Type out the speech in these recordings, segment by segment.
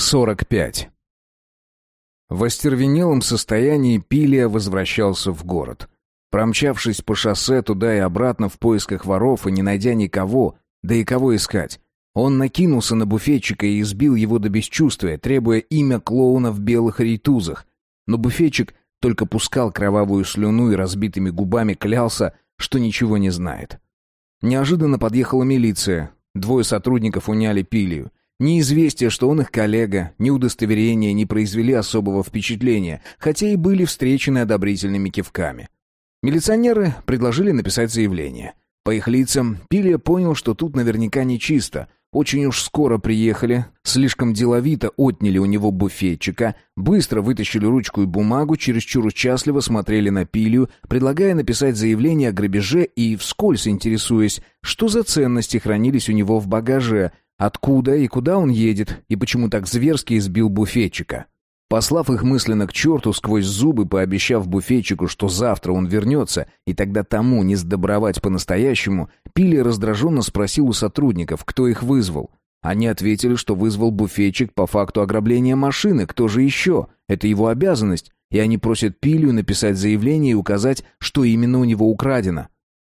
45. В остервенелом состоянии Пилия возвращался в город. Промчавшись по шоссе туда и обратно в поисках воров и не найдя никого, да и кого искать, он накинулся на буфетчика и избил его до бесчувствия, требуя имя клоуна в белых рейтузах. Но буфетчик только пускал кровавую слюну и разбитыми губами клялся, что ничего не знает. Неожиданно подъехала милиция. Двое сотрудников уняли Пилию. Ни известие, что он их коллега, ни удостоверения не произвели особого впечатления, хотя и были встречены одобрительными кивками. Милиционеры предложили написать заявление. По их лицам Пилия понял, что тут наверняка нечисто. Очень уж скоро приехали, слишком деловито отняли у него буфетчика, быстро вытащили ручку и бумагу, чересчур участливо смотрели на Пилию, предлагая написать заявление о грабеже и вскользь интересуясь, что за ценности хранились у него в багаже, Откуда и куда он едет, и почему так зверски избил буфетчика. Послав их мысленно к черту сквозь зубы, пообещав буфетчику, что завтра он вернется, и тогда тому не сдобровать по-настоящему, Пили раздраженно спросил у сотрудников, кто их вызвал. Они ответили, что вызвал буфетчик по факту ограбления машины, кто же еще? Это его обязанность, и они просят Пилию написать заявление и указать, что именно у него украдено.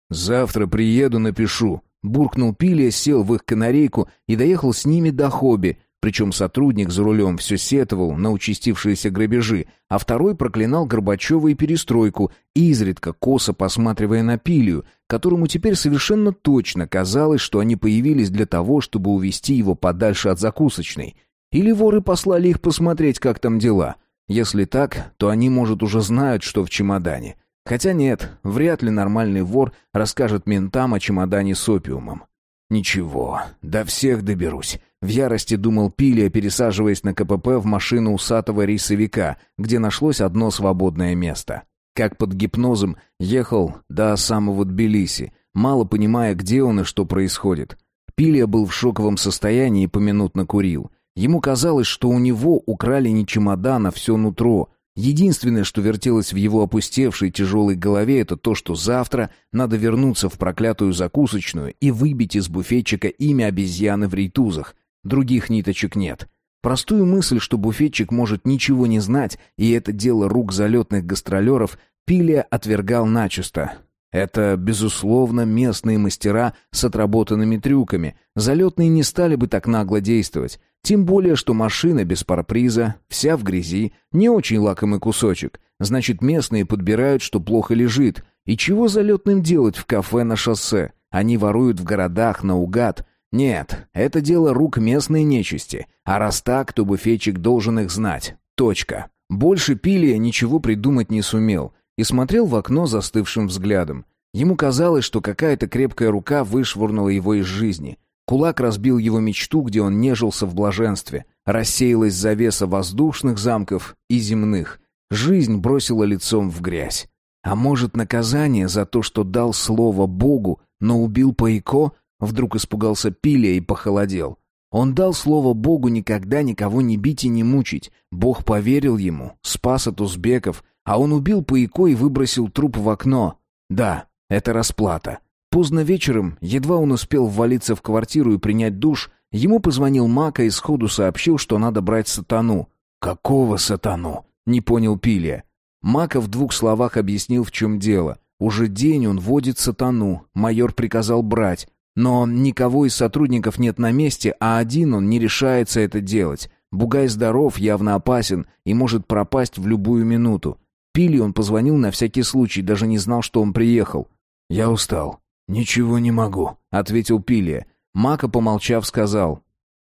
«Завтра приеду, напишу», Буркнул Пилия, сел в их канарейку и доехал с ними до Хобби, причем сотрудник за рулем все сетовал на участившиеся грабежи, а второй проклинал Горбачева и перестройку, изредка косо посматривая на Пилию, которому теперь совершенно точно казалось, что они появились для того, чтобы увести его подальше от закусочной. Или воры послали их посмотреть, как там дела. Если так, то они, может, уже знают, что в чемодане. Хотя нет, вряд ли нормальный вор расскажет ментам о чемодане с опиумом. Ничего, до всех доберусь. В ярости думал Пилия, пересаживаясь на КПП в машину усатого рейсовика, где нашлось одно свободное место. Как под гипнозом ехал до самого Тбилиси, мало понимая, где он и что происходит. Пилия был в шоковом состоянии и поминутно курил. Ему казалось, что у него украли не чемодан, а все нутро — Единственное, что вертелось в его опустевшей тяжелой голове, это то, что завтра надо вернуться в проклятую закусочную и выбить из буфетчика имя обезьяны в рейтузах. Других ниточек нет. Простую мысль, что буфетчик может ничего не знать, и это дело рук залетных гастролеров, Пилия отвергал начисто. Это, безусловно, местные мастера с отработанными трюками. Залетные не стали бы так нагло действовать. Тем более, что машина без парприза, вся в грязи, не очень лакомый кусочек. Значит, местные подбирают, что плохо лежит. И чего залетным делать в кафе на шоссе? Они воруют в городах наугад. Нет, это дело рук местной нечисти. А раз так, то буфетчик должен их знать. Точка. Больше Пилия ничего придумать не сумел и смотрел в окно застывшим взглядом. Ему казалось, что какая-то крепкая рука вышвырнула его из жизни. Кулак разбил его мечту, где он нежился в блаженстве. Рассеялась завеса воздушных замков и земных. Жизнь бросила лицом в грязь. А может, наказание за то, что дал слово Богу, но убил Паико? Вдруг испугался Пиля и похолодел. Он дал слово Богу никогда никого не бить и не мучить. Бог поверил ему, спас от узбеков, а он убил Паико и выбросил труп в окно. Да, это расплата. Поздно вечером, едва он успел ввалиться в квартиру и принять душ, ему позвонил Мака и сходу сообщил, что надо брать сатану. «Какого сатану?» — не понял Пилия. Мака в двух словах объяснил, в чем дело. Уже день он водит сатану, майор приказал брать. Но никого из сотрудников нет на месте, а один он не решается это делать. Бугай здоров, явно опасен и может пропасть в любую минуту. Пили он позвонил на всякий случай, даже не знал, что он приехал. «Я устал. «Ничего не могу», — ответил Пилия. Мака, помолчав, сказал.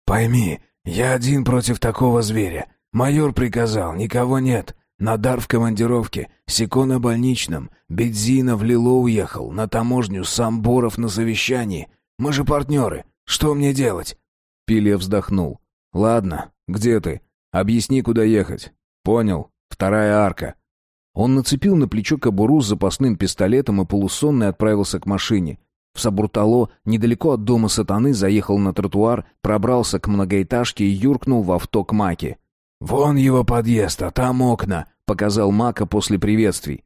«Пойми, я один против такого зверя. Майор приказал, никого нет. Надар в командировке, Сико на больничном, Бедзина в Лило уехал, на таможню, сам Боров на совещании. Мы же партнеры. Что мне делать?» Пилия вздохнул. «Ладно, где ты? Объясни, куда ехать». «Понял. Вторая арка». Он нацепил на плечо кобуру с запасным пистолетом и полусонный отправился к машине. В Сабуртало, недалеко от дома сатаны, заехал на тротуар, пробрался к многоэтажке и юркнул в авто к Маке. «Вон его подъезд, а там окна», — показал Мака после приветствий.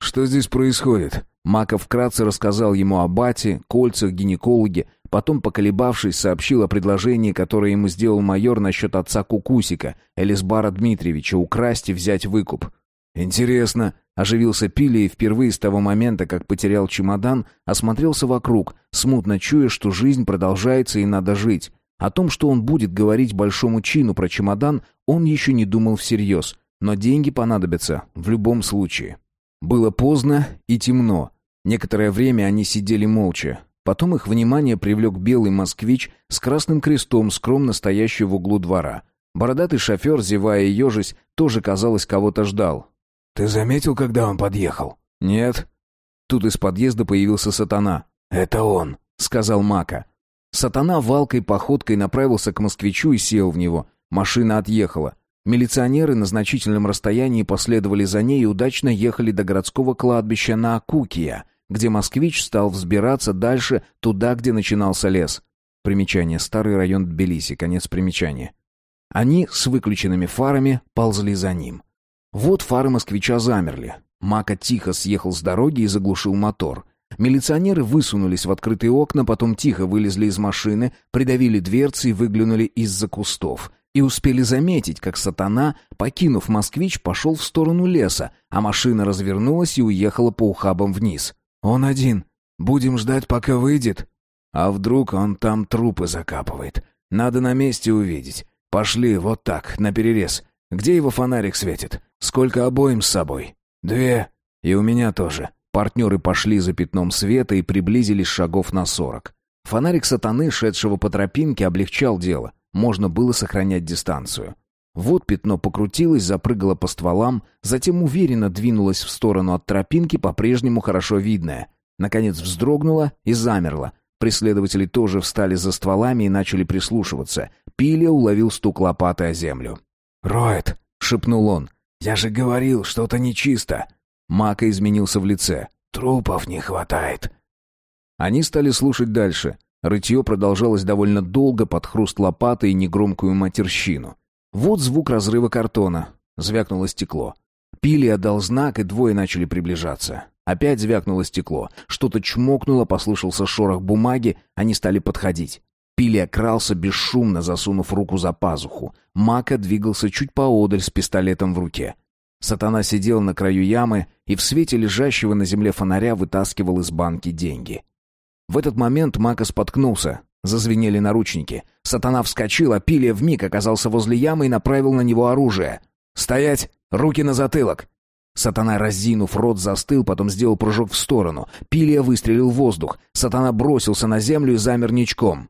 «Что здесь происходит?» Мака вкратце рассказал ему о бате, кольцах, гинекологе, Потом, поколебавшись, сообщил о предложении, которое ему сделал майор насчет отца Кукусика, Элисбара Дмитриевича, украсть и взять выкуп. «Интересно», — оживился Пили и впервые с того момента, как потерял чемодан, осмотрелся вокруг, смутно чуя, что жизнь продолжается и надо жить. О том, что он будет говорить большому чину про чемодан, он еще не думал всерьез, но деньги понадобятся в любом случае. Было поздно и темно. Некоторое время они сидели молча. Потом их внимание привлек белый москвич с красным крестом, скромно стоящий в углу двора. Бородатый шофер, зевая и ежась, тоже, казалось, кого-то ждал. «Ты заметил, когда он подъехал?» «Нет». Тут из подъезда появился сатана. «Это он», — сказал Мака. Сатана валкой походкой направился к москвичу и сел в него. Машина отъехала. Милиционеры на значительном расстоянии последовали за ней и удачно ехали до городского кладбища на Акукия, где москвич стал взбираться дальше, туда, где начинался лес. Примечание. Старый район Тбилиси. Конец примечания. Они с выключенными фарами ползли за ним. Вот фары москвича замерли. Мака тихо съехал с дороги и заглушил мотор. Милиционеры высунулись в открытые окна, потом тихо вылезли из машины, придавили дверцы и выглянули из-за кустов и успели заметить, как сатана, покинув москвич, пошел в сторону леса, а машина развернулась и уехала по ухабам вниз. «Он один. Будем ждать, пока выйдет». «А вдруг он там трупы закапывает? Надо на месте увидеть. Пошли, вот так, на перерез. Где его фонарик светит? Сколько обоим с собой?» «Две. И у меня тоже». Партнеры пошли за пятном света и приблизились шагов на сорок. Фонарик сатаны, шедшего по тропинке, облегчал дело можно было сохранять дистанцию. Вот пятно покрутилось, запрыгало по стволам, затем уверенно двинулось в сторону от тропинки, по-прежнему хорошо видное. Наконец вздрогнуло и замерло. Преследователи тоже встали за стволами и начали прислушиваться. Пиля уловил стук лопаты о землю. «Роет!» — шепнул он. «Я же говорил, что-то нечисто!» Мака изменился в лице. «Трупов не хватает!» Они стали слушать дальше. Рытье продолжалось довольно долго под хруст лопаты и негромкую матерщину. Вот звук разрыва картона. Звякнуло стекло. Пили отдал знак, и двое начали приближаться. Опять звякнуло стекло. Что-то чмокнуло, послышался шорох бумаги, они стали подходить. Пили крался бесшумно, засунув руку за пазуху. Мака двигался чуть поодаль с пистолетом в руке. Сатана сидел на краю ямы и в свете лежащего на земле фонаря вытаскивал из банки деньги. В этот момент Мака споткнулся. Зазвенели наручники. Сатана вскочил, а Пилия вмиг оказался возле ямы и направил на него оружие. «Стоять! Руки на затылок!» Сатана, разинув рот, застыл, потом сделал прыжок в сторону. Пилия выстрелил в воздух. Сатана бросился на землю и замер ничком.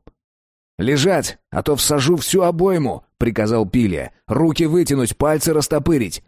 «Лежать, а то всажу всю обойму!» — приказал Пилия. «Руки вытянуть, пальцы растопырить!»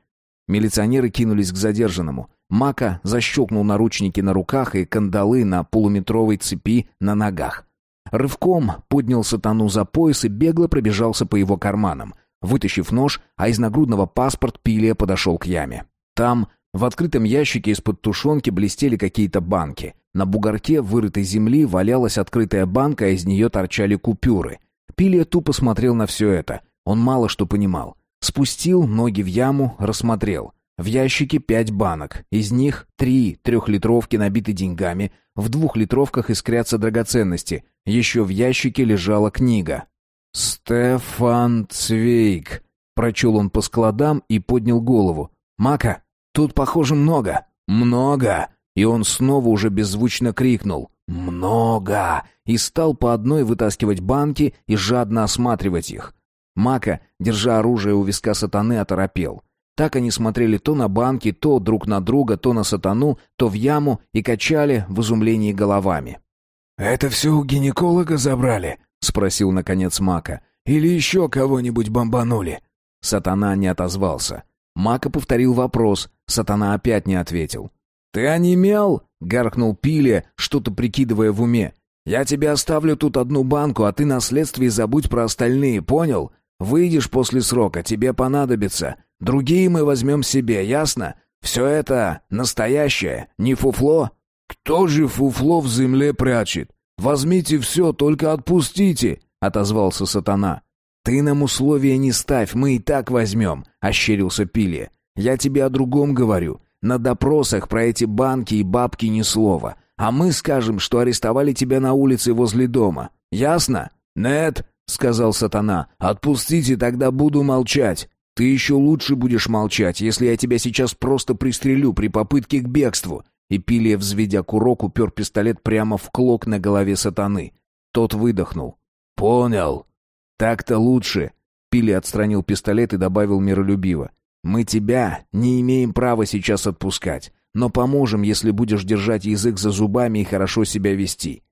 Милиционеры кинулись к задержанному. Мака защелкнул наручники на руках и кандалы на полуметровой цепи на ногах. Рывком поднял сатану за пояс и бегло пробежался по его карманам. Вытащив нож, а из нагрудного паспорт Пилия подошел к яме. Там, в открытом ящике из-под тушенки блестели какие-то банки. На бугорке вырытой земли валялась открытая банка, а из нее торчали купюры. Пилия тупо смотрел на все это. Он мало что понимал. Спустил ноги в яму, рассмотрел. В ящике пять банок. Из них три трехлитровки набиты деньгами. В двухлитровках искрятся драгоценности. Еще в ящике лежала книга. «Стефан Цвейк», — прочел он по складам и поднял голову. «Мака, тут, похоже, много». «Много!» И он снова уже беззвучно крикнул. «Много!» И стал по одной вытаскивать банки и жадно осматривать их. Мака, держа оружие у виска сатаны, оторопел. Так они смотрели то на банки, то друг на друга, то на сатану, то в яму и качали в изумлении головами. «Это все у гинеколога забрали?» — спросил, наконец, Мака. «Или еще кого-нибудь бомбанули?» Сатана не отозвался. Мака повторил вопрос. Сатана опять не ответил. «Ты онемел?» — гаркнул Пиле, что-то прикидывая в уме. «Я тебе оставлю тут одну банку, а ты на следствии забудь про остальные, понял? Выйдешь после срока, тебе понадобится. Другие мы возьмем себе, ясно? Все это настоящее, не фуфло. Кто же фуфло в земле прячет? Возьмите все, только отпустите, отозвался сатана. Ты нам условия не ставь, мы и так возьмем, ощерился Пиле. Я тебе о другом говорю. На допросах про эти банки и бабки ни слова. А мы скажем, что арестовали тебя на улице возле дома. Ясно? Нет, сказал сатана. Отпустите, тогда буду молчать. Ты еще лучше будешь молчать, если я тебя сейчас просто пристрелю при попытке к бегству. И Пилия, взведя курок, упер пистолет прямо в клок на голове сатаны. Тот выдохнул. «Понял. Так-то лучше». Пилия отстранил пистолет и добавил миролюбиво. «Мы тебя не имеем права сейчас отпускать, но поможем, если будешь держать язык за зубами и хорошо себя вести.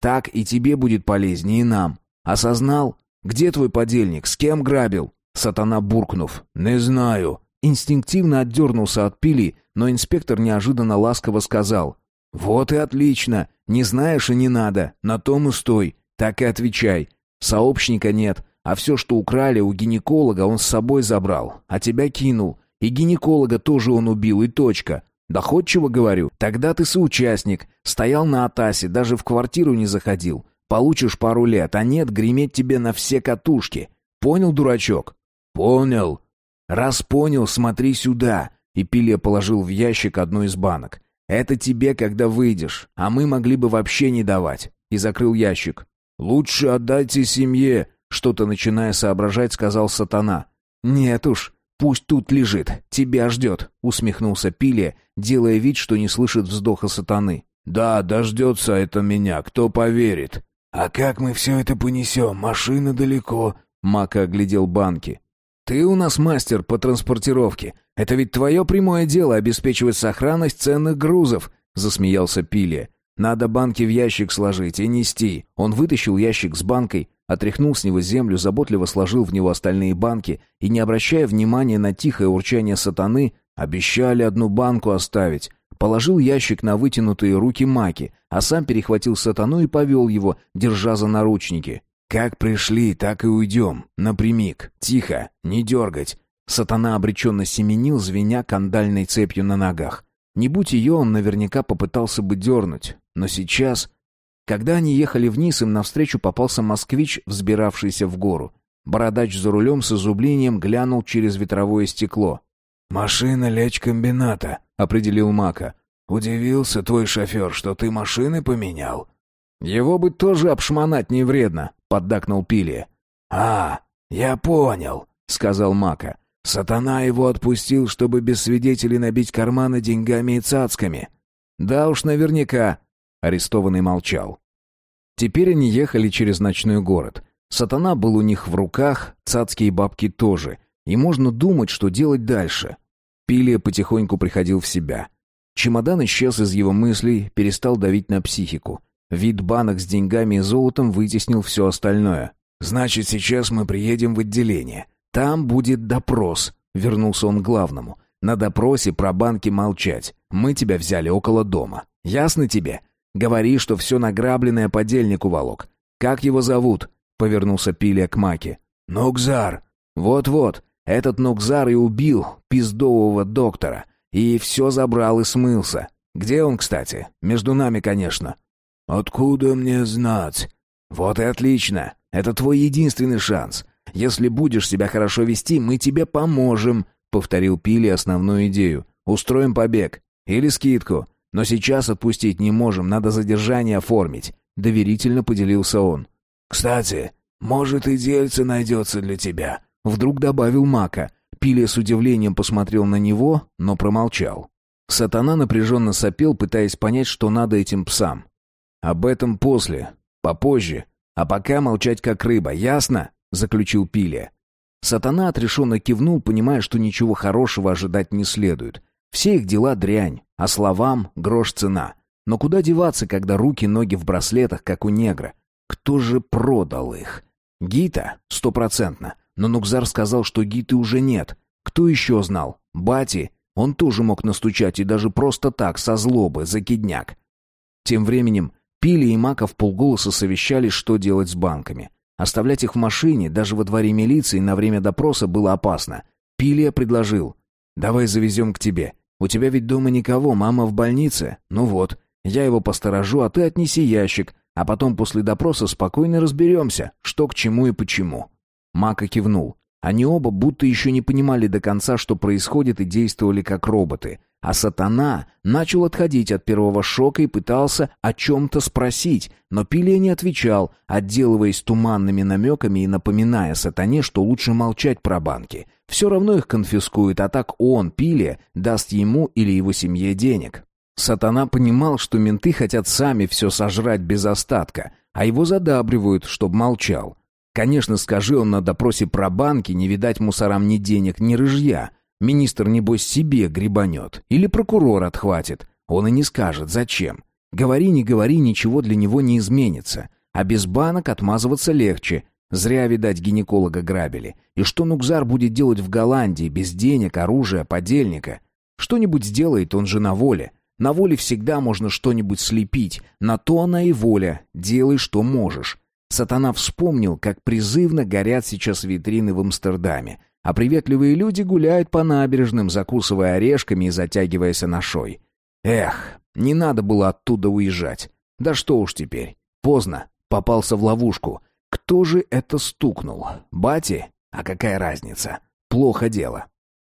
Так и тебе будет полезнее, и нам. Осознал? Где твой подельник? С кем грабил?» Сатана буркнув. «Не знаю». Инстинктивно отдернулся от пили, но инспектор неожиданно ласково сказал. «Вот и отлично. Не знаешь и не надо. На том и стой. Так и отвечай. Сообщника нет, а все, что украли у гинеколога, он с собой забрал, а тебя кинул. И гинеколога тоже он убил, и точка. Доходчиво говорю. Тогда ты соучастник. Стоял на Атасе, даже в квартиру не заходил. Получишь пару лет, а нет, греметь тебе на все катушки. Понял, дурачок? Понял. Раз понял, смотри сюда. И Пилия положил в ящик одну из банок. Это тебе, когда выйдешь, а мы могли бы вообще не давать. И закрыл ящик. Лучше отдайте семье, что-то начиная соображать, сказал Сатана. Нет уж, пусть тут лежит, тебя ждет, усмехнулся Пилия, делая вид, что не слышит вздоха Сатаны. Да, дождется это меня, кто поверит. А как мы все это понесем? Машина далеко. Мака оглядел банки. «Ты у нас мастер по транспортировке. Это ведь твое прямое дело обеспечивать сохранность ценных грузов», — засмеялся Пилия. «Надо банки в ящик сложить и нести». Он вытащил ящик с банкой, отряхнул с него землю, заботливо сложил в него остальные банки и, не обращая внимания на тихое урчание сатаны, обещали одну банку оставить. Положил ящик на вытянутые руки Маки, а сам перехватил сатану и повел его, держа за наручники. «Как пришли, так и уйдем. Напрямик. Тихо. Не дергать». Сатана обреченно семенил, звеня кандальной цепью на ногах. Не будь ее, он наверняка попытался бы дернуть. Но сейчас... Когда они ехали вниз, им навстречу попался москвич, взбиравшийся в гору. Бородач за рулем с изумлением глянул через ветровое стекло. «Машина лечкомбината», — определил Мака. «Удивился твой шофер, что ты машины поменял?» «Его бы тоже обшмонать не вредно», — поддакнул Пили. «А, я понял», — сказал Мака. «Сатана его отпустил, чтобы без свидетелей набить карманы деньгами и цацками». «Да уж наверняка», — арестованный молчал. Теперь они ехали через ночной город. Сатана был у них в руках, цацкие бабки тоже. И можно думать, что делать дальше. Пилия потихоньку приходил в себя. Чемодан исчез из его мыслей, перестал давить на психику. Вид банок с деньгами и золотом вытеснил все остальное. «Значит, сейчас мы приедем в отделение. Там будет допрос», — вернулся он к главному. «На допросе про банки молчать. Мы тебя взяли около дома. Ясно тебе? Говори, что все награбленное подельник уволок. Как его зовут?» — повернулся Пилия к Маке. «Нокзар». «Вот-вот. Этот Нокзар и убил пиздового доктора. И все забрал и смылся. Где он, кстати? Между нами, конечно. «Откуда мне знать?» «Вот и отлично. Это твой единственный шанс. Если будешь себя хорошо вести, мы тебе поможем», — повторил Пили основную идею. «Устроим побег. Или скидку. Но сейчас отпустить не можем, надо задержание оформить», — доверительно поделился он. «Кстати, может и дельце найдется для тебя», — вдруг добавил Мака. Пили с удивлением посмотрел на него, но промолчал. Сатана напряженно сопел, пытаясь понять, что надо этим псам. «Об этом после, попозже. А пока молчать как рыба, ясно?» — заключил Пилия. Сатана отрешенно кивнул, понимая, что ничего хорошего ожидать не следует. Все их дела дрянь, а словам грош цена. Но куда деваться, когда руки-ноги в браслетах, как у негра? Кто же продал их? Гита? Стопроцентно. Но Нукзар сказал, что Гиты уже нет. Кто еще знал? Бати? Он тоже мог настучать и даже просто так, со злобы, за кидняк. Тем временем Пили и Маков полголоса совещались, что делать с банками. Оставлять их в машине, даже во дворе милиции, на время допроса было опасно. Пилия предложил. «Давай завезем к тебе. У тебя ведь дома никого, мама в больнице. Ну вот, я его посторожу, а ты отнеси ящик, а потом после допроса спокойно разберемся, что к чему и почему». Мака кивнул. Они оба будто еще не понимали до конца, что происходит, и действовали как роботы. А сатана начал отходить от первого шока и пытался о чем-то спросить, но Пилия не отвечал, отделываясь туманными намеками и напоминая сатане, что лучше молчать про банки. Все равно их конфискуют, а так он, Пилия, даст ему или его семье денег. Сатана понимал, что менты хотят сами все сожрать без остатка, а его задабривают, чтоб молчал. Конечно, скажи он на допросе про банки, не видать мусорам ни денег, ни рыжья — Министр, небось, себе гребанет. Или прокурор отхватит. Он и не скажет, зачем. Говори, не говори, ничего для него не изменится. А без банок отмазываться легче. Зря, видать, гинеколога грабили. И что Нукзар будет делать в Голландии без денег, оружия, подельника? Что-нибудь сделает, он же на воле. На воле всегда можно что-нибудь слепить. На то она и воля. Делай, что можешь. Сатана вспомнил, как призывно горят сейчас витрины в Амстердаме а приветливые люди гуляют по набережным, закусывая орешками и затягиваясь анашой. Эх, не надо было оттуда уезжать. Да что уж теперь. Поздно. Попался в ловушку. Кто же это стукнул? Бати? А какая разница? Плохо дело.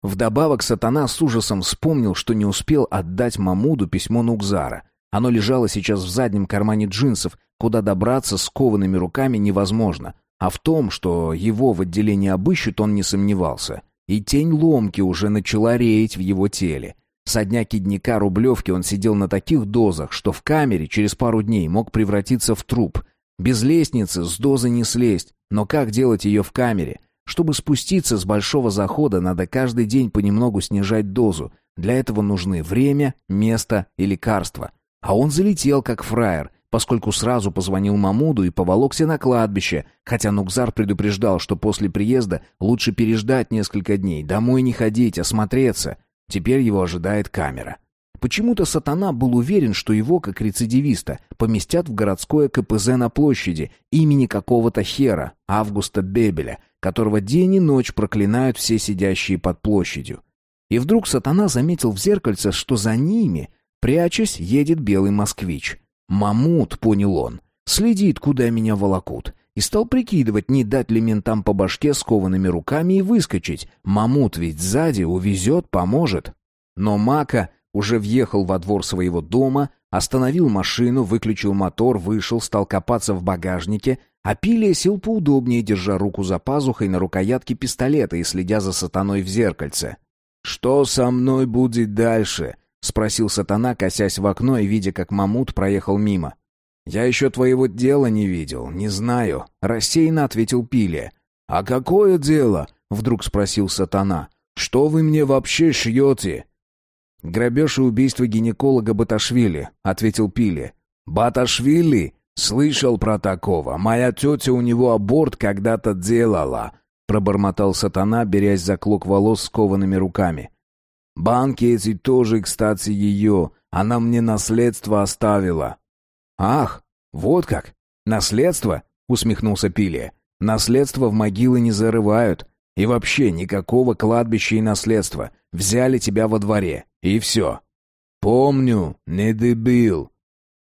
Вдобавок сатана с ужасом вспомнил, что не успел отдать Мамуду письмо Нукзара. Оно лежало сейчас в заднем кармане джинсов, куда добраться с коваными руками невозможно, а в том, что его в отделении обыщут, он не сомневался. И тень ломки уже начала реять в его теле. Со дня кидника Рублевки он сидел на таких дозах, что в камере через пару дней мог превратиться в труп. Без лестницы с дозы не слезть, но как делать ее в камере? Чтобы спуститься с большого захода, надо каждый день понемногу снижать дозу. Для этого нужны время, место и лекарства. А он залетел как фраер, поскольку сразу позвонил Мамуду и поволокся на кладбище, хотя Нукзар предупреждал, что после приезда лучше переждать несколько дней, домой не ходить, осмотреться. Теперь его ожидает камера. Почему-то сатана был уверен, что его, как рецидивиста, поместят в городское КПЗ на площади имени какого-то хера, Августа Бебеля, которого день и ночь проклинают все сидящие под площадью. И вдруг сатана заметил в зеркальце, что за ними, прячась, едет белый москвич — Мамут, понял он, следит, куда меня волокут, и стал прикидывать, не дать ли ментам по башке скованными руками и выскочить. Мамут ведь сзади увезет, поможет. Но Мака уже въехал во двор своего дома, остановил машину, выключил мотор, вышел, стал копаться в багажнике, а Пилия сел поудобнее, держа руку за пазухой на рукоятке пистолета и следя за сатаной в зеркальце. «Что со мной будет дальше?» — спросил сатана, косясь в окно и видя, как Мамут проехал мимо. «Я еще твоего дела не видел, не знаю», — рассеянно ответил Пилия. «А какое дело?» — вдруг спросил сатана. «Что вы мне вообще шьете?» «Грабеж и убийство гинеколога Баташвили», — ответил Пилия. «Баташвили? Слышал про такого. Моя тетя у него аборт когда-то делала», — пробормотал сатана, берясь за клок волос скованными руками. Банки эти тоже, кстати, ее. Она мне наследство оставила». «Ах, вот как! Наследство?» — усмехнулся Пилия. «Наследство в могилы не зарывают. И вообще никакого кладбища и наследства. Взяли тебя во дворе. И все». «Помню, не дебил».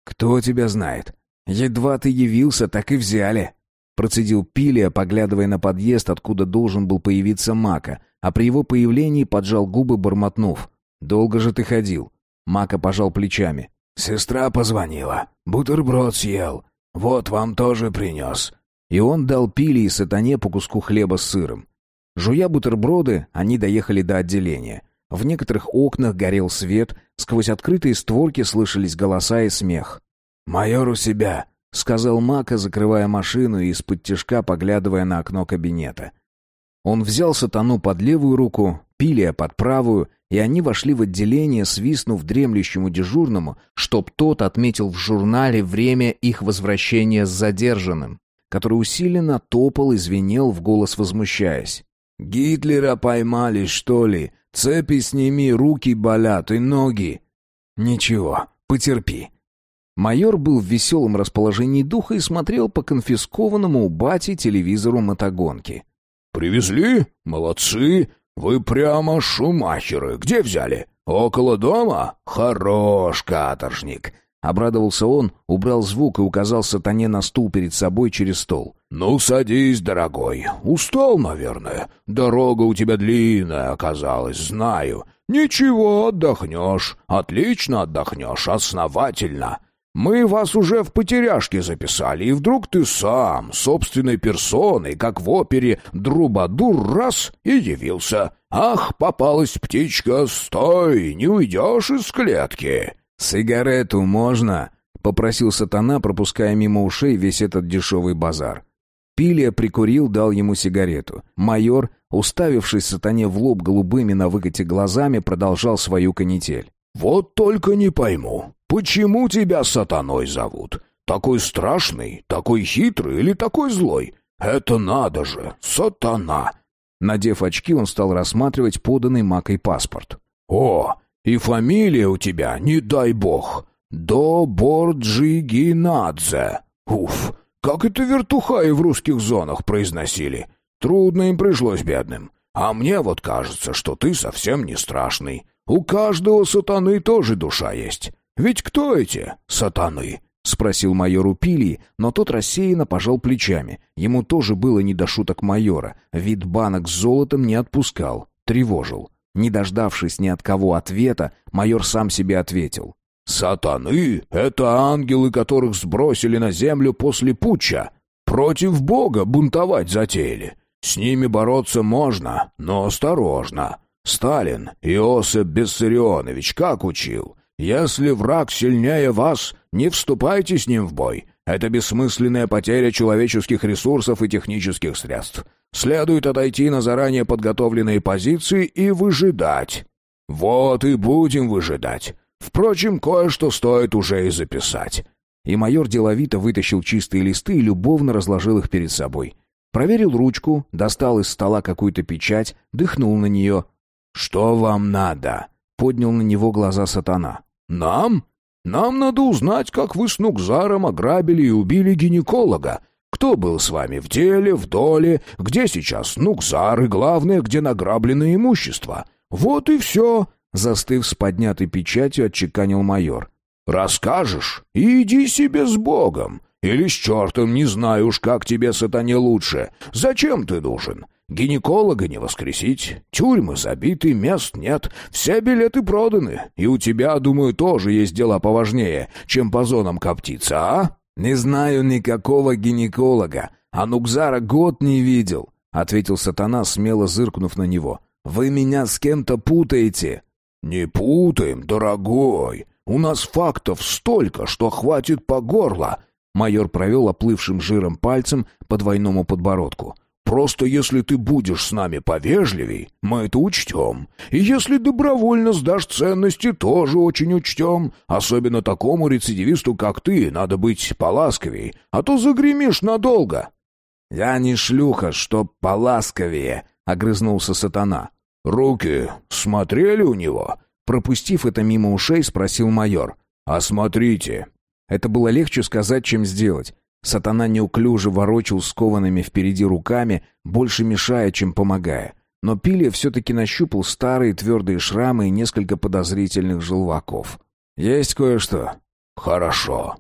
«Кто тебя знает? Едва ты явился, так и взяли». Процедил Пилия, поглядывая на подъезд, откуда должен был появиться Мака, а при его появлении поджал губы, бормотнув. «Долго же ты ходил?» Мака пожал плечами. «Сестра позвонила. Бутерброд съел. Вот вам тоже принес». И он дал Пили и Сатане по куску хлеба с сыром. Жуя бутерброды, они доехали до отделения. В некоторых окнах горел свет, сквозь открытые створки слышались голоса и смех. «Майор у себя», — сказал Мака, закрывая машину и из-под тяжка поглядывая на окно кабинета. Он взял сатану под левую руку, Пилия под правую, и они вошли в отделение, свистнув дремлющему дежурному, чтоб тот отметил в журнале время их возвращения с задержанным, который усиленно топал и звенел в голос возмущаясь. «Гитлера поймали, что ли? Цепи сними, руки болят и ноги». «Ничего, потерпи». Майор был в веселом расположении духа и смотрел по конфискованному у бати телевизору мотогонки. «Привезли? Молодцы! Вы прямо шумахеры. Где взяли? Около дома? Хорош, каторжник. Обрадовался он, убрал звук и указал сатане на стул перед собой через стол. «Ну, садись, дорогой. Устал, наверное. Дорога у тебя длинная оказалась, знаю. Ничего, отдохнешь. Отлично отдохнешь, основательно. Мы вас уже в потеряшке записали, и вдруг ты сам, собственной персоной, как в опере «Друбадур» раз и явился. Ах, попалась птичка, стой, не уйдешь из клетки. «Сигарету можно?» — попросил сатана, пропуская мимо ушей весь этот дешевый базар. Пилия прикурил, дал ему сигарету. Майор, уставившись сатане в лоб голубыми на выкате глазами, продолжал свою канитель. «Вот только не пойму, почему тебя сатаной зовут? Такой страшный, такой хитрый или такой злой? Это надо же, сатана!» Надев очки, он стал рассматривать поданный Макой паспорт. «О, и фамилия у тебя, не дай бог, Доборджигинадзе. Уф, как это вертухаи в русских зонах произносили. Трудно им пришлось, бедным. А мне вот кажется, что ты совсем не страшный. У каждого сатаны тоже душа есть. Ведь кто эти сатаны?» — спросил майор у Пилии, но тот рассеянно пожал плечами. Ему тоже было не до шуток майора. Вид банок с золотом не отпускал, тревожил. Не дождавшись ни от кого ответа, майор сам себе ответил. «Сатаны — это ангелы, которых сбросили на землю после путча. Против Бога бунтовать затеяли. С ними бороться можно, но осторожно. Сталин Иосиф Бессарионович как учил? Если враг сильнее вас, не вступайте с ним в бой. Это бессмысленная потеря человеческих ресурсов и технических средств. Следует отойти на заранее подготовленные позиции и выжидать. Вот и будем выжидать. Впрочем, кое-что стоит уже и записать». И майор деловито вытащил чистые листы и любовно разложил их перед собой. Проверил ручку, достал из стола какую-то печать, дыхнул на нее. «Что вам надо?» — поднял на него глаза сатана. «Нам? Нам надо узнать, как вы с Нукзаром ограбили и убили гинеколога. Кто был с вами в деле, в доле, где сейчас Нукзар и, главное, где награбленное имущество. Вот и все!» Застыв с поднятой печатью, отчеканил майор. «Расскажешь? иди себе с Богом. Или с чертом, не знаю уж, как тебе, сатане, лучше. Зачем ты нужен? Гинеколога не воскресить, тюрьмы забиты, мест нет, все билеты проданы, и у тебя, думаю, тоже есть дела поважнее, чем по зонам коптиться, а?» «Не знаю никакого гинеколога, а Нукзара год не видел», — ответил сатана, смело зыркнув на него. «Вы меня с кем-то путаете». «Не путаем, дорогой. У нас фактов столько, что хватит по горло». Майор провел оплывшим жиром пальцем по двойному подбородку. «Просто если ты будешь с нами повежливей, мы это учтем. И если добровольно сдашь ценности, тоже очень учтем. Особенно такому рецидивисту, как ты, надо быть поласковей, а то загремишь надолго». «Я не шлюха, чтоб поласковее», — огрызнулся сатана. «Руки смотрели у него?» Пропустив это мимо ушей, спросил майор. «Осмотрите». Это было легче сказать, чем сделать. Сатана неуклюже ворочил скованными впереди руками, больше мешая, чем помогая. Но Пилия все-таки нащупал старые твердые шрамы и несколько подозрительных желваков. «Есть кое-что». «Хорошо.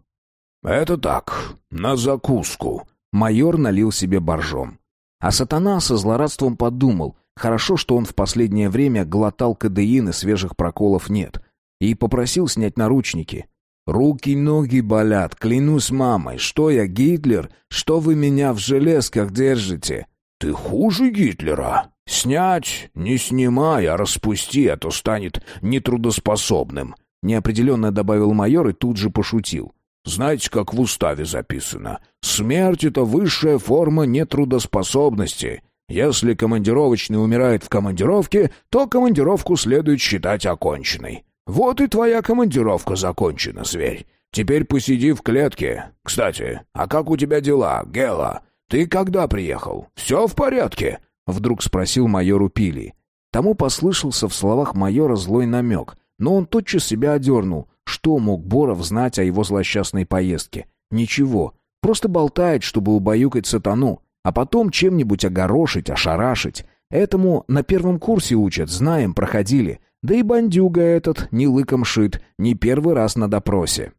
Это так, на закуску». Майор налил себе боржом. А сатана со злорадством подумал, Хорошо, что он в последнее время глотал кадеин и свежих проколов нет. И попросил снять наручники. «Руки-ноги болят, клянусь мамой. Что я, Гитлер? Что вы меня в железках держите?» «Ты хуже Гитлера. Снять? Не снимай, а распусти, а то станет нетрудоспособным», — неопределенно добавил майор и тут же пошутил. «Знаете, как в уставе записано? Смерть — это высшая форма нетрудоспособности. Если командировочный умирает в командировке, то командировку следует считать оконченной. Вот и твоя командировка закончена, зверь. Теперь посиди в клетке. Кстати, а как у тебя дела, Гела? Ты когда приехал? Все в порядке?» Вдруг спросил майор Упили. Тому послышался в словах майора злой намек, но он тотчас себя одернул. Что мог Боров знать о его злосчастной поездке? Ничего. Просто болтает, чтобы убаюкать сатану а потом чем-нибудь огорошить, ошарашить. Этому на первом курсе учат, знаем, проходили. Да и бандюга этот не лыком шит, не первый раз на допросе.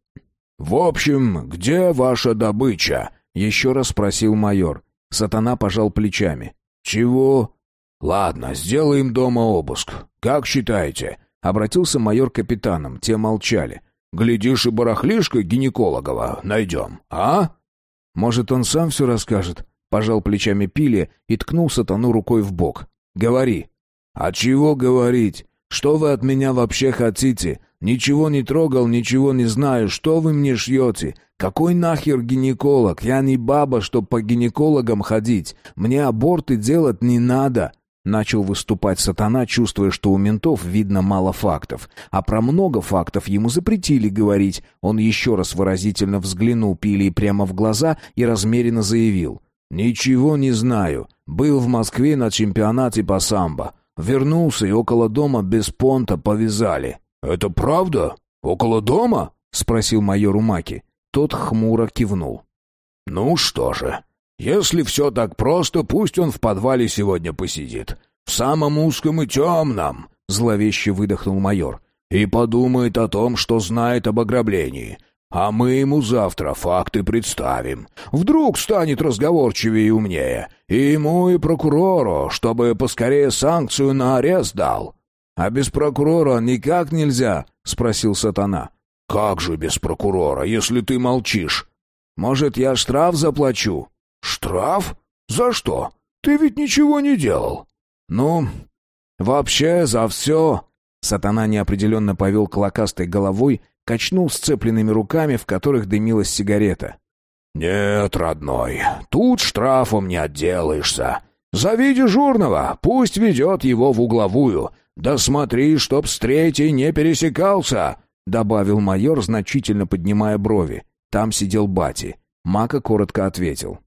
В общем, где ваша добыча?» — еще раз спросил майор. Сатана пожал плечами. «Чего?» «Ладно, сделаем дома обыск. Как считаете?» Обратился майор к капитанам, те молчали. «Глядишь, и барахлишко гинекологова найдем, а?» «Может, он сам все расскажет?» Пожал плечами Пили и ткнул сатану рукой в бок. «Говори». «А чего говорить? Что вы от меня вообще хотите? Ничего не трогал, ничего не знаю. Что вы мне шьете? Какой нахер гинеколог? Я не баба, чтоб по гинекологам ходить. Мне аборты делать не надо». Начал выступать сатана, чувствуя, что у ментов видно мало фактов. А про много фактов ему запретили говорить. Он еще раз выразительно взглянул Пили прямо в глаза и размеренно заявил. «Ничего не знаю. Был в Москве на чемпионате по самбо. Вернулся и около дома без понта повязали». «Это правда? Около дома?» — спросил майор Умаки. Тот хмуро кивнул. «Ну что же, если все так просто, пусть он в подвале сегодня посидит. В самом узком и темном», — зловеще выдохнул майор. «И подумает о том, что знает об ограблении. А мы ему завтра факты представим. Вдруг станет разговорчивее и умнее. И ему, и прокурору, чтобы поскорее санкцию на арест дал». «А без прокурора никак нельзя?» — спросил сатана. «Как же без прокурора, если ты молчишь?» «Может, я штраф заплачу?» «Штраф? За что? Ты ведь ничего не делал». «Ну, вообще за все...» Сатана неопределенно повел клокастой головой качнул сцепленными руками, в которых дымилась сигарета. «Нет, родной, тут штрафом не отделаешься. Зови дежурного, пусть ведет его в угловую. Да смотри, чтоб с третьей не пересекался!» — добавил майор, значительно поднимая брови. Там сидел Бати. Мака коротко ответил.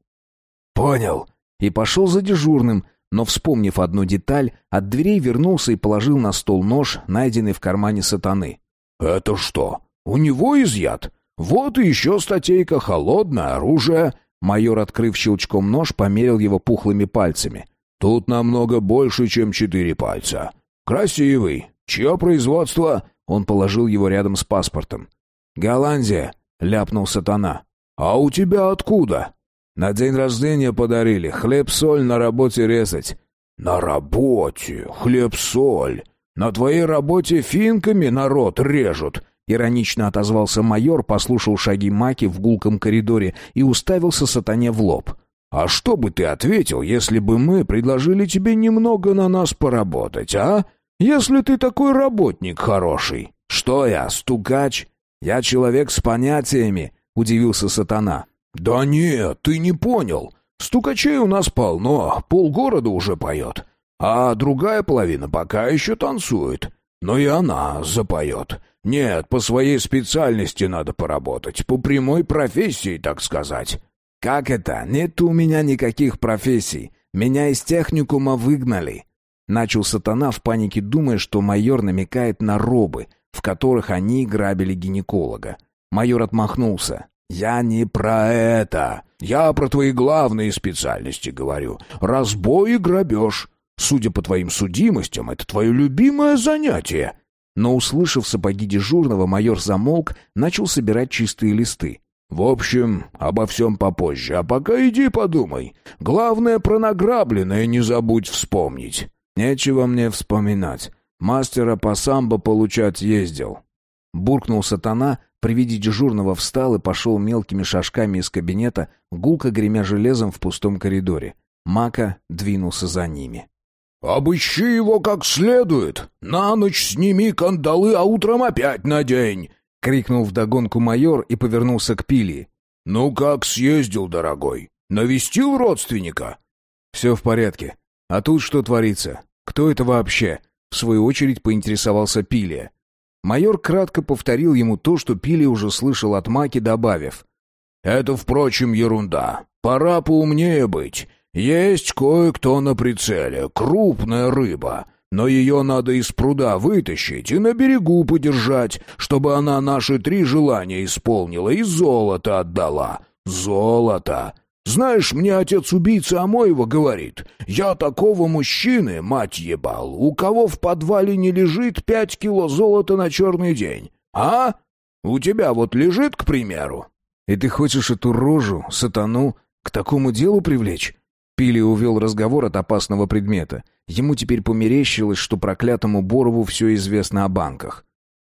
«Понял». И пошел за дежурным, но, вспомнив одну деталь, от дверей вернулся и положил на стол нож, найденный в кармане сатаны. «Это что, у него изъят. Вот и еще статейка «Холодное оружие». Майор, открыв щелчком нож, померил его пухлыми пальцами. Тут намного больше, чем четыре пальца. Красивый. Чье производство? Он положил его рядом с паспортом. «Голландия», — ляпнул сатана. «А у тебя откуда?» «На день рождения подарили. Хлеб-соль на работе резать». «На работе? Хлеб-соль? На твоей работе финками народ режут?» Иронично отозвался майор, послушал шаги Маки в гулком коридоре и уставился сатане в лоб. «А что бы ты ответил, если бы мы предложили тебе немного на нас поработать, а? Если ты такой работник хороший?» «Что я, стукач? Я человек с понятиями», — удивился сатана. «Да нет, ты не понял. Стукачей у нас полно, полгорода уже поет. А другая половина пока еще танцует. Но и она запоет. Нет, по своей специальности надо поработать, по прямой профессии, так сказать. Как это? Нет у меня никаких профессий. Меня из техникума выгнали. Начал сатана в панике, думая, что майор намекает на робы, в которых они грабили гинеколога. Майор отмахнулся. «Я не про это. Я про твои главные специальности говорю. Разбой и грабеж. Судя по твоим судимостям, это твое любимое занятие. Но, услышав сапоги дежурного, майор замолк, начал собирать чистые листы. «В общем, обо всем попозже, а пока иди подумай. Главное, про награбленное не забудь вспомнить». «Нечего мне вспоминать. Мастера по самбо получать ездил». Буркнул сатана, при виде дежурного встал и пошел мелкими шажками из кабинета, гулко гремя железом в пустом коридоре. Мака двинулся за ними. «Обыщи его как следует! На ночь сними кандалы, а утром опять надень!» — крикнул вдогонку майор и повернулся к Пили. «Ну как съездил, дорогой? Навестил родственника?» «Все в порядке. А тут что творится? Кто это вообще?» В свою очередь поинтересовался Пилия. Майор кратко повторил ему то, что Пилия уже слышал от Маки, добавив. «Это, впрочем, ерунда. Пора поумнее быть. Есть кое-кто на прицеле, крупная рыба, но ее надо из пруда вытащить и на берегу подержать, чтобы она наши три желания исполнила и золото отдала. Золото! Знаешь, мне отец-убийца Амоева говорит, я такого мужчины, мать ебал, у кого в подвале не лежит пять кило золота на черный день. А? У тебя вот лежит, к примеру». «И ты хочешь эту рожу, сатану, к такому делу привлечь?» Пили увел разговор от опасного предмета. Ему теперь померещилось, что проклятому Борову все известно о банках.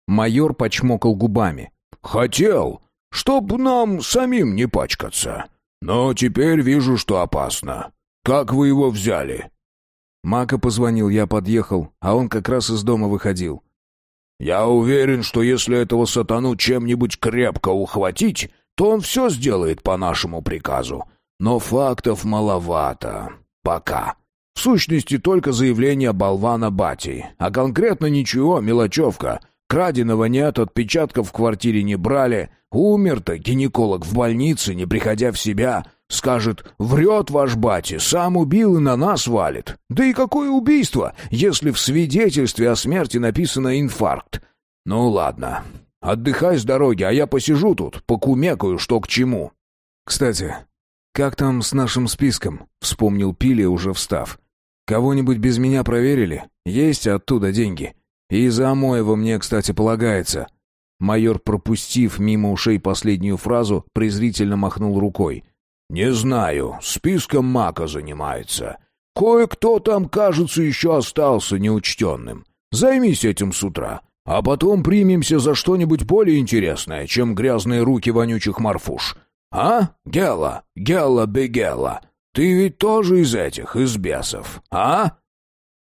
Майор почмокал губами. «Хотел, чтоб нам самим не пачкаться. Но теперь вижу, что опасно. Как вы его взяли?» Мака позвонил, я подъехал, а он как раз из дома выходил. «Я уверен, что если этого сатану чем-нибудь крепко ухватить, то он все сделает по нашему приказу. Но фактов маловато. Пока. В сущности, только заявление болвана Бати. А конкретно ничего, мелочевка. Краденого нет, отпечатков в квартире не брали. Умер-то гинеколог в больнице, не приходя в себя. Скажет, врет ваш Бати, сам убил и на нас валит. Да и какое убийство, если в свидетельстве о смерти написано инфаркт? Ну ладно, отдыхай с дороги, а я посижу тут, покумекаю, что к чему. Кстати, как там с нашим списком? Вспомнил Пили, уже встав. Кого-нибудь без меня проверили? Есть оттуда деньги? И за Амоева мне, кстати, полагается. Майор, пропустив мимо ушей последнюю фразу, презрительно махнул рукой. «Не знаю, списком Мака занимается. Кое-кто там, кажется, еще остался неучтенным. Займись этим с утра, а потом примемся за что-нибудь более интересное, чем грязные руки вонючих морфуш. А, Гела, Гела Бегела, ты ведь тоже из этих, из бесов, а?»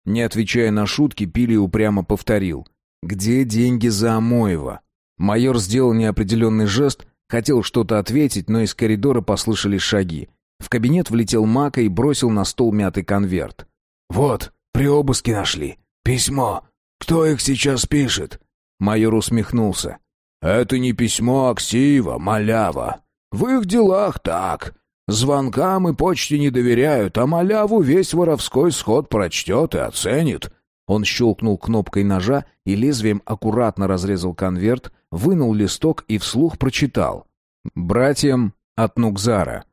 Не отвечая на шутки, Пили упрямо повторил. «Где деньги за Амоева?» Майор сделал неопределенный жест, хотел что-то ответить, но из коридора послышались шаги. В кабинет влетел Мака и бросил на стол мятый конверт. «Вот, при обыске нашли. Письмо. Кто их сейчас пишет?» Майор усмехнулся. «Это не письмо Аксиева, малява. В их делах так. Звонкам и почте не доверяют, а маляву весь воровской сход прочтет и оценит. Он щелкнул кнопкой ножа и лезвием аккуратно разрезал конверт, вынул листок и вслух прочитал. «Братьям от Нукзара.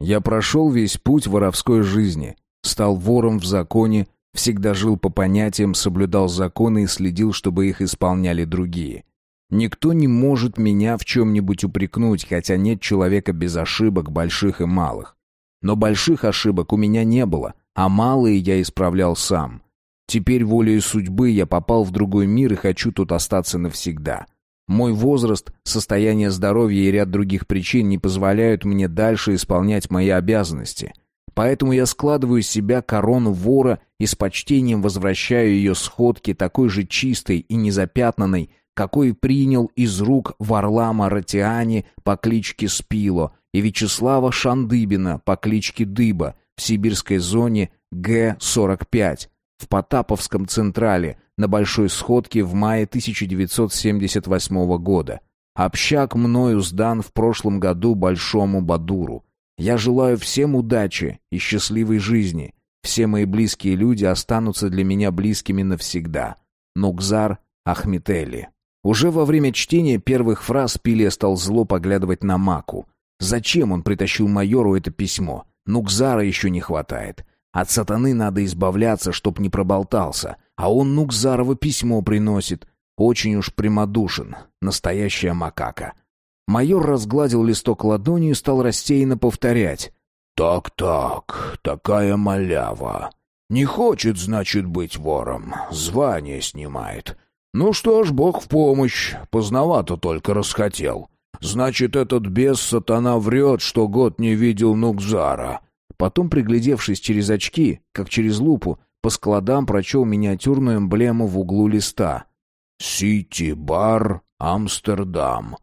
Я прошел весь путь воровской жизни, стал вором в законе, всегда жил по понятиям, соблюдал законы и следил, чтобы их исполняли другие. Никто не может меня в чем-нибудь упрекнуть, хотя нет человека без ошибок, больших и малых. Но больших ошибок у меня не было, а малые я исправлял сам. Теперь волею судьбы я попал в другой мир и хочу тут остаться навсегда. Мой возраст, состояние здоровья и ряд других причин не позволяют мне дальше исполнять мои обязанности. Поэтому я складываю из себя корону вора и с почтением возвращаю ее сходке такой же чистой и незапятнанной, какой принял из рук Варлама Ратиани по кличке Спило и Вячеслава Шандыбина по кличке Дыба в сибирской зоне Г-45, в Потаповском Централе на Большой Сходке в мае 1978 года. Общак мною сдан в прошлом году Большому Бадуру. Я желаю всем удачи и счастливой жизни. Все мои близкие люди останутся для меня близкими навсегда. Нукзар Ахметели. Уже во время чтения первых фраз Пилия стал зло поглядывать на Маку. Зачем он притащил майору это письмо? Нукзара еще не хватает. От сатаны надо избавляться, чтоб не проболтался. А он Нукзарово письмо приносит. Очень уж прямодушен. Настоящая макака. Майор разгладил листок ладонью и стал рассеянно повторять. «Так-так, такая малява. Не хочет, значит, быть вором. Звание снимает. Ну что ж, бог в помощь. Поздновато только расхотел. Значит, этот бес сатана врет, что год не видел Нукзара. Потом, приглядевшись через очки, как через лупу, по складам прочел миниатюрную эмблему в углу листа. «Сити-бар, Амстердам».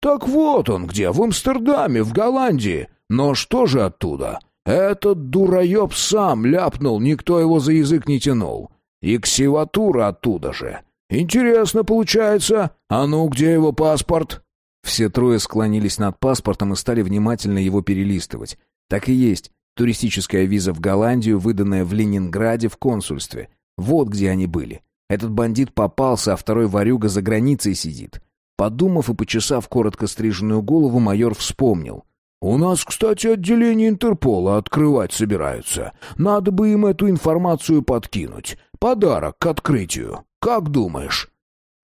«Так вот он где, в Амстердаме, в Голландии. Но что же оттуда? Этот дураеб сам ляпнул, никто его за язык не тянул. И ксиватура оттуда же. Интересно получается. А ну, где его паспорт?» Все трое склонились над паспортом и стали внимательно его перелистывать. Так и есть. Туристическая виза в Голландию, выданная в Ленинграде в консульстве. Вот где они были. Этот бандит попался, а второй ворюга за границей сидит. Подумав и почесав коротко стриженную голову, майор вспомнил. «У нас, кстати, отделение Интерпола открывать собираются. Надо бы им эту информацию подкинуть. Подарок к открытию. Как думаешь?»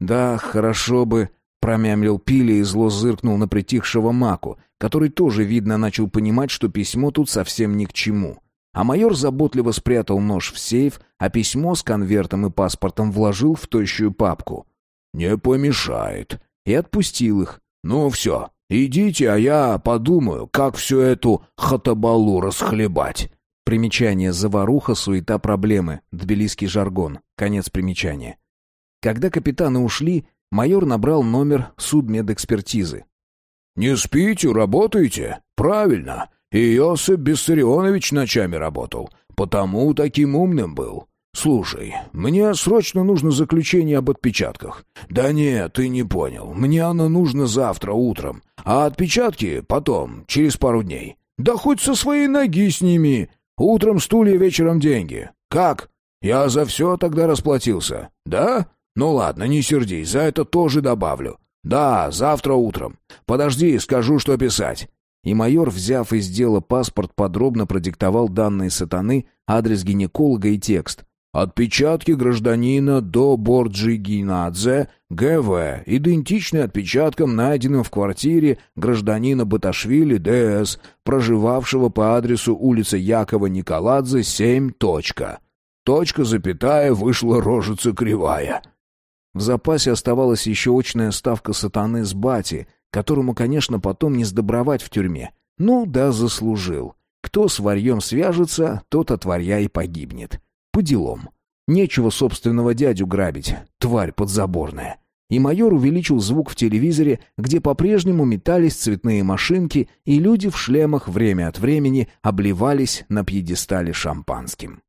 «Да, хорошо бы», Промямлил Пили и зло зыркнул на притихшего Маку, который тоже, видно, начал понимать, что письмо тут совсем ни к чему. А майор заботливо спрятал нож в сейф, а письмо с конвертом и паспортом вложил в тощую папку. «Не помешает». И отпустил их. «Ну все, идите, а я подумаю, как всю эту хатабалу расхлебать». Примечание «Заваруха, суета, проблемы». Тбилисский жаргон. Конец примечания. Когда капитаны ушли, майор набрал номер судмедэкспертизы. «Не спите, работаете? Правильно. Иосиф Бессарионович ночами работал, потому таким умным был. Слушай, мне срочно нужно заключение об отпечатках. Да нет, ты не понял. Мне оно нужно завтра утром, а отпечатки потом, через пару дней. Да хоть со своей ноги сними. Утром стулья, вечером деньги. Как? Я за все тогда расплатился. Да? Ну ладно, не сердись, за это тоже добавлю. Да, завтра утром. Подожди, скажу, что писать. И майор, взяв из дела паспорт, подробно продиктовал данные сатаны, адрес гинеколога и текст. Отпечатки гражданина до Борджигинадзе, ГВ, идентичны отпечаткам, найденным в квартире гражданина Баташвили ДС, проживавшего по адресу улица Якова Николадзе, 7. Точка. Точка, запятая, вышла рожица кривая. В запасе оставалась еще очная ставка сатаны с бати, которому, конечно, потом не сдобровать в тюрьме. Ну да, заслужил. Кто с варьем свяжется, тот от варья и погибнет. По делам. Нечего собственного дядю грабить, тварь подзаборная. И майор увеличил звук в телевизоре, где по-прежнему метались цветные машинки, и люди в шлемах время от времени обливались на пьедестале шампанским.